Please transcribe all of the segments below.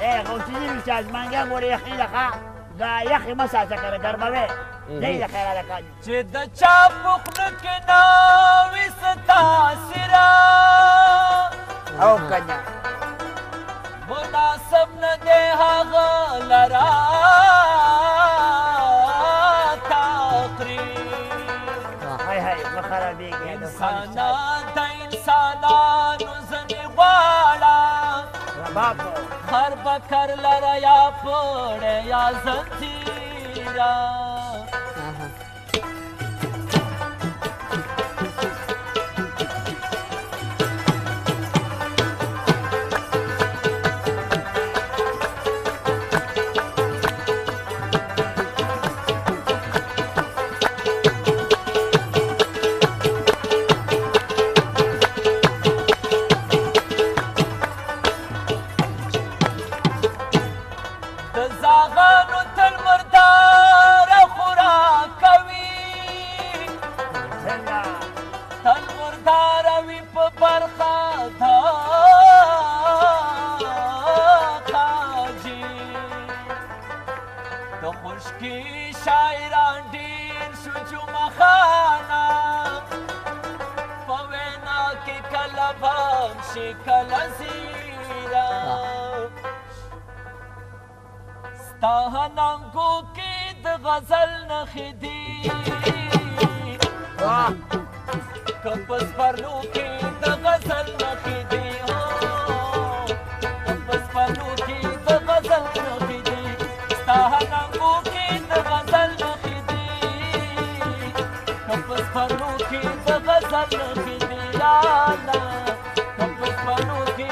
غوثیدی چې ازمانګیا ګوره یخني دخه دا یخې مه ساسه کړه ګرموې دی د خیره لکه چې د چا په خوله کې ناوي ستاسره او کنه مناسب نه دی هغه لرا انسانا د انسانانو ځنې غواړه رباب Kar bakarlara yapır yazın tiran کې شاعران ډېر شو جمعخانه په وینا کې کله بام شي کله زیره ستا هننګو کې د غزل نښې دي که په سپرلو کې د غزل نښې دي پخپلو کې د غزل کې دلاله هم پخپلو کې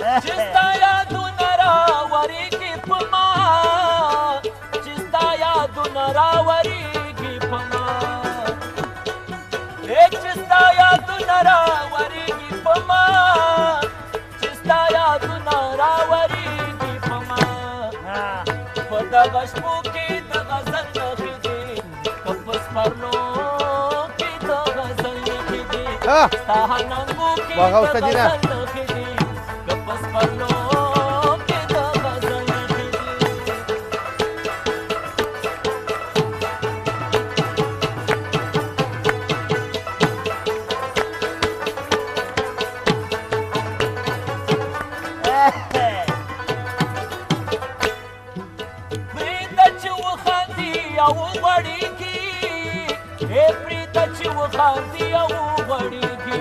Just die یادونه راوریږي په ما چې ستا یادونه راوریږي په ما په دغه شپو کې دغه زنګ خېږي که په سپرلو کې دغه زنګ خېږي ستا هننګو کې دغه زنګ او وړي کی اے پریت چې وخاندي او وړي کی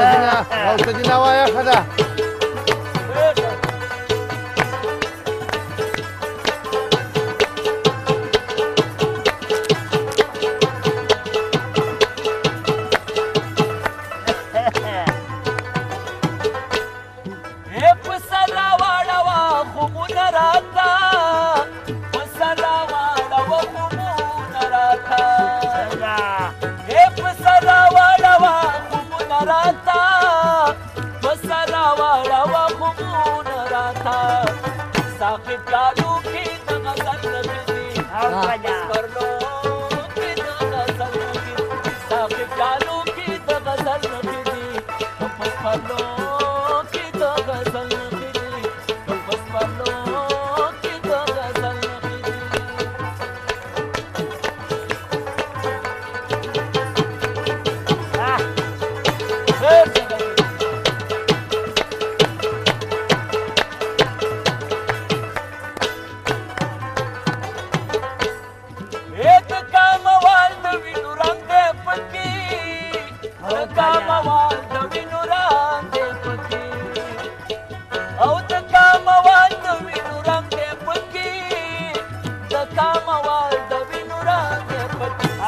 راستدینه راستدینه وایه ښه ده 对的。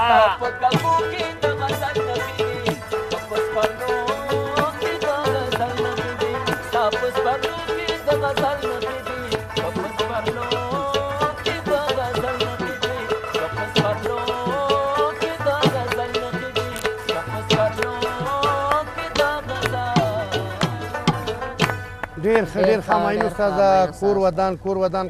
په کلمو کې د غزل نخېږي په سپرلو کې د غزل نخېږي ستا په سپرلو کې د غزل نخېږي په سپرلو کې د غزل نخېږي په سپرلو کې د غزل نخېږي په سپرلو کې د غزل ډېر ښه ډېر ښه ماین استاده کور ودان کور ودان